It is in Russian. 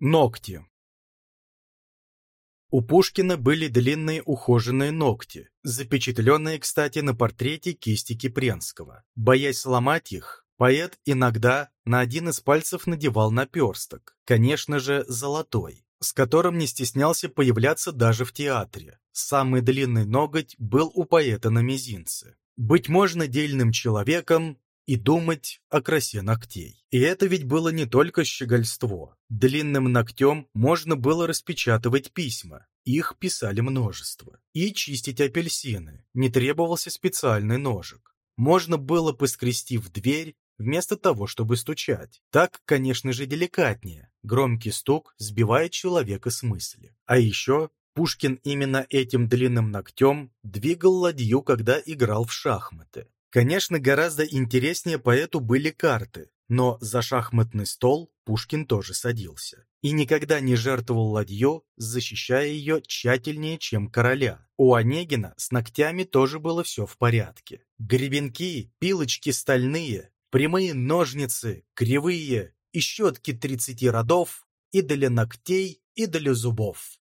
Ногти. У Пушкина были длинные ухоженные ногти, запечатленные, кстати, на портрете кисти Кипренского. Боясь сломать их, поэт иногда на один из пальцев надевал наперсток, конечно же, золотой, с которым не стеснялся появляться даже в театре. Самый длинный ноготь был у поэта на мизинце. Быть можно дельным человеком, и думать о красе ногтей. И это ведь было не только щегольство. Длинным ногтем можно было распечатывать письма, их писали множество. И чистить апельсины, не требовался специальный ножик. Можно было поскрести в дверь, вместо того, чтобы стучать. Так, конечно же, деликатнее. Громкий стук сбивает человека с мысли. А еще Пушкин именно этим длинным ногтем двигал ладью, когда играл в шахматы. Конечно, гораздо интереснее поэту были карты, но за шахматный стол Пушкин тоже садился. И никогда не жертвовал ладьё, защищая ее тщательнее, чем короля. У Онегина с ногтями тоже было все в порядке. Гребенки, пилочки стальные, прямые ножницы, кривые и щетки тридцати родов, и для ногтей, и для зубов.